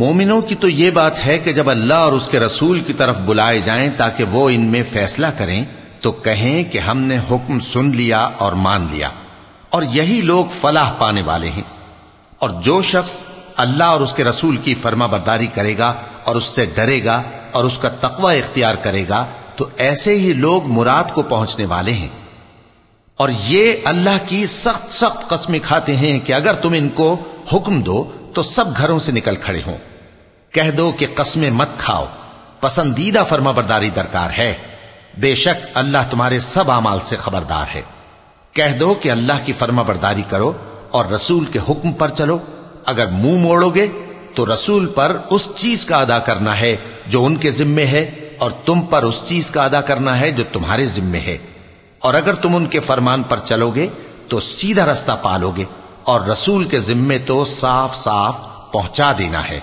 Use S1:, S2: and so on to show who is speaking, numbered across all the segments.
S1: मोमिनों की तो ये बात है कि जब अल्लाह और उसके रसूल की तरफ बुलाए जाएं ताकि वो इनमें फैसला करें तो कहें कि हमने हुक्म सुन लिया और मान लिया और यही लोग फलाह पाने वाले हैं और जो शख्स अल्लाह और उसके रसूल की फर्मा बरदारी करेगा और उससे डरेगा और उसका तकवा इख्तियार करेगा तो ऐसे ही लोग मुराद को पहुँचने वाले हैं। और ये अल्लाह की सख्त सख्त कस्में खाते हैं कि अगर तुम इनको हुक्म दो तो सब घरों से निकल खड़े हों। कह दो कि कस्में मत खाओ। पसंदीदा फर्मा बरदारी दरकार है। बेशक अल्लाह तुम्हारे सब अमाल से खबरदार है। कह दो कि अल्लाह की फर्मा बरदारी करो और रसूल के हुक्म पर चलो। अगर मुँह मोड़ोगे तो रसूल पर उस चीज का अदा करना है जो उनके जिम्मे है और तुम पर उस चीज का अदा करना है जो तुम्हारे जिम्मे है और अगर तुम उनके फरमान पर चलोगे तो सीधा रास्ता पालोगे और रसूल के जिम्मे तो साफ साफ पहुंचा देना है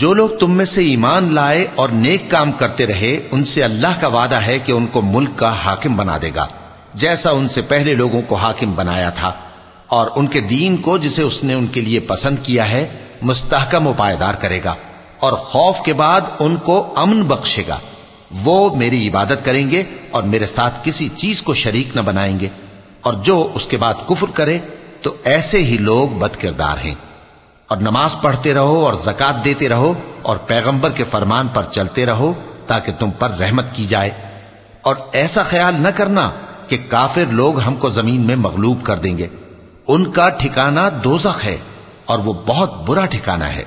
S1: जो लोग तुम में से ईमान लाए और नेक काम करते रहे उनसे अल्लाह का वादा है कि उनको मुल्क का हाकिम बना देगा जैसा उनसे पहले लोगों को हाकिम बनाया था और उनके दीन को जिसे उसने उनके लिए पसंद किया है, मुस्तहकम उपायदार करेगा और खौफ के बाद उनको अमन बख्शेगा। वो मेरी इबादत करेंगे और मेरे साथ किसी चीज़ को शरीक न बनाएँगे और जो उसके बाद कुफर करे तो ऐसे ही लोग बदकिरदार हैं। और नमाज़ पढ़ते रहो और जक़ात देते रहो और पैगंबर के फरमान पर चलते रहो ताकि तुम पर रहमत की जाए। और ऐसा ख्याल न करना कि काफिर लोग हमको ज़मीन में मगलूब कर देंगे। उनका ठिकाना दोजख है और वो बहुत बुरा ठिकाना है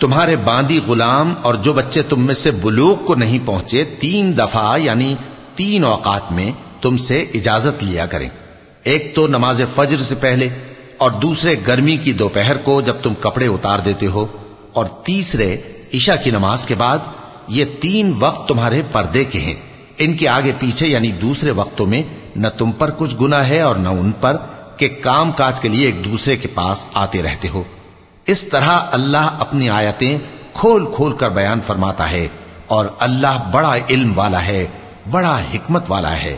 S1: तुम्हारे बांदी गुलाम और जो बच्चे तुम में से बुलूक को नहीं पहुँचे, तीन दफ़ा, यानी तीन औकात में तुमसे इजाज़त लिया करें। एक तो नमाज़ फज्र से पहले और दूसरे गर्मी की दोपहर को जब तुम कपड़े उतार देते हो और तीसरे ईशा की नमाज़ के बाद ये तीन वक्त तुम्हारे पर्दे के हैं। इनके आगे पीछे, यानी दूसरे वक्तों में, न तुम पर कुछ गुना है और न उन पर के काम काज के लिए एक दूसरे के पास आते रहते हो। इस तरह अल्लाह अपनी आयतें खोल खोल कर बयान फरमाता है और अल्लाह बड़ा इल्म वाला है बड़ा हिकमत वाला है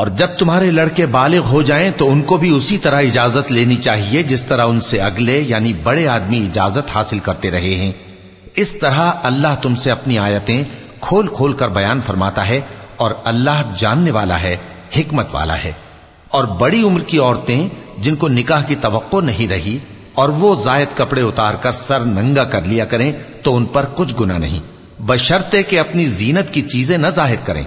S1: और जब तुम्हारे लड़के बालिग हो जाएँ तो उनको भी उसी तरह इजाज़त लेनी चाहिए, जिस तरह उनसे अगले, यानी बड़े आदमी इजाज़त हासिल करते रहे हैं। इस तरह अल्लाह तुमसे अपनी आयतें खोल खोल कर बयान फरमाता है, और अल्लाह जानने वाला है, हिकमत वाला है। और बड़ी उम्र की औरतें, जिनको निकाह की तवक्को नहीं रही, और वो जायद कपड़े उतार कर सर नंगा कर लिया करें तो उन पर कुछ गुना नहीं। बशर्ते कि अपनी जीनत की चीज़ें न ज़ाहिर करें।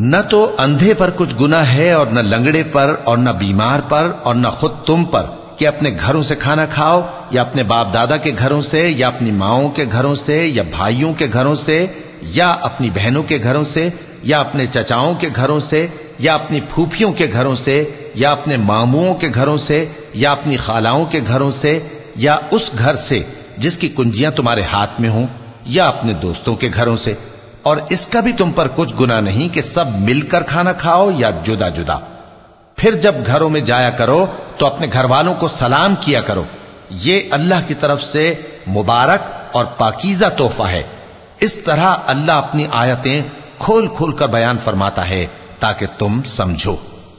S1: न तो अंधे पर कुछ गुना है और न लंगड़े पर और न बीमार पर और न खुद तुम पर कि अपने घरों से खाना खाओ या अपने बाप दादा के घरों से या अपनी माओ के घरों से या भाइयों के घरों से या अपनी बहनों के घरों से या अपने चचाओं के घरों से या अपनी फूफियों के घरों से या अपने मामुओं के घरों से या अपनी खालाओं के घरों से या उस घर से जिसकी कुंजियाँ तुम्हारे हाथ में हों। या अपने दोस्तों के घरों से। और इसका भी तुम पर कुछ गुना नहीं कि सब मिलकर खाना खाओ या जुदा जुदा फिर जब घरों में जाया करो तो अपने घर वालों को सलाम किया करो। ये अल्लाह की तरफ़ से मुबारक और पाकिजा तोहफा है। इस तरह अल्लाह अपनी आयतें खोल खोल कर बयान फरमाता है, ताकि तुम समझो।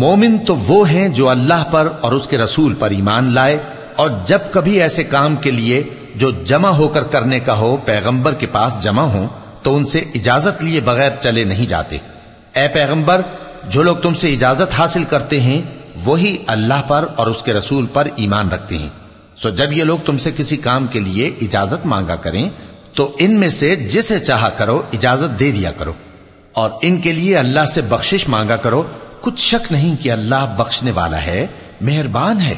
S1: मोमिन तो वो हैं जो अल्लाह पर और उसके रसूल पर ईमान लाए और जब कभी ऐसे काम के लिए जो जमा होकर करने का हो पैगंबर के पास जमा हो तो उनसे इजाजत लिए बगैर चले नहीं जाते ए पैगंबर जो लोग तुमसे इजाजत हासिल करते हैं वही अल्लाह पर और उसके रसूल पर ईमान रखते हैं। सो जब ये लोग तुमसे किसी काम के लिए इजाज़त मांगा करें तो इनमें से जिसे चाह करो, इजाज़त दे दिया करो। और इनके लिए अल्लाह से बख्शिश मांगा करो, कुछ शक नहीं कि अल्लाह बख्शने वाला है, मेहरबान है।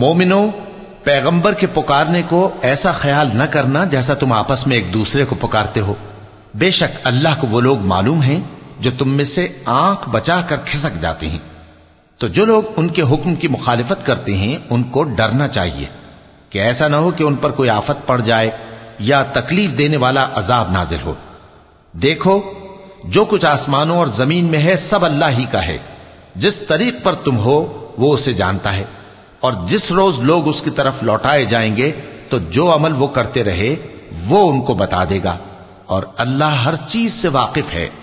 S1: मोमिनो पैगंबर के पुकारने को ऐसा ख्याल न करना जैसा तुम आपस में एक दूसरे को पुकारते हो बेशक अल्लाह को वो लोग मालूम हैं जो तुम में से आंख बचाकर खिसक जाते हैं तो जो लोग उनके हुक्म की मुखालिफत करते हैं, उनको डरना चाहिए कि ऐसा ना हो कि उन पर कोई आफत पड़ जाए या तकलीफ़ देने वाला अजाब नाजिल हो। देखो, जो कुछ आसमानों और ज़मीन में है, सब अल्लाह ही का है। जिस तरीक पर तुम हो, वो उसे जानता है। और जिस रोज लोग उसकी तरफ़ लौटाए जाएँगे तो जो अमल वो करते रहे, वो उनको बता देगा। और अल्लाह हर चीज़ से वाकिफ है।